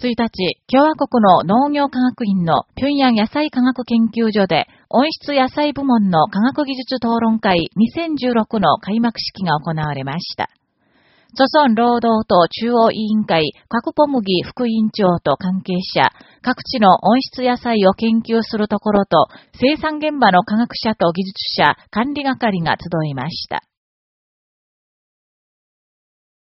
1日、共和国の農業科学院の平壌野菜科学研究所で温室野菜部門の科学技術討論会2016の開幕式が行われました。祖孫労働党中央委員会、各ポムギ副委員長と関係者、各地の温室野菜を研究するところと、生産現場の科学者と技術者、管理係が集いました。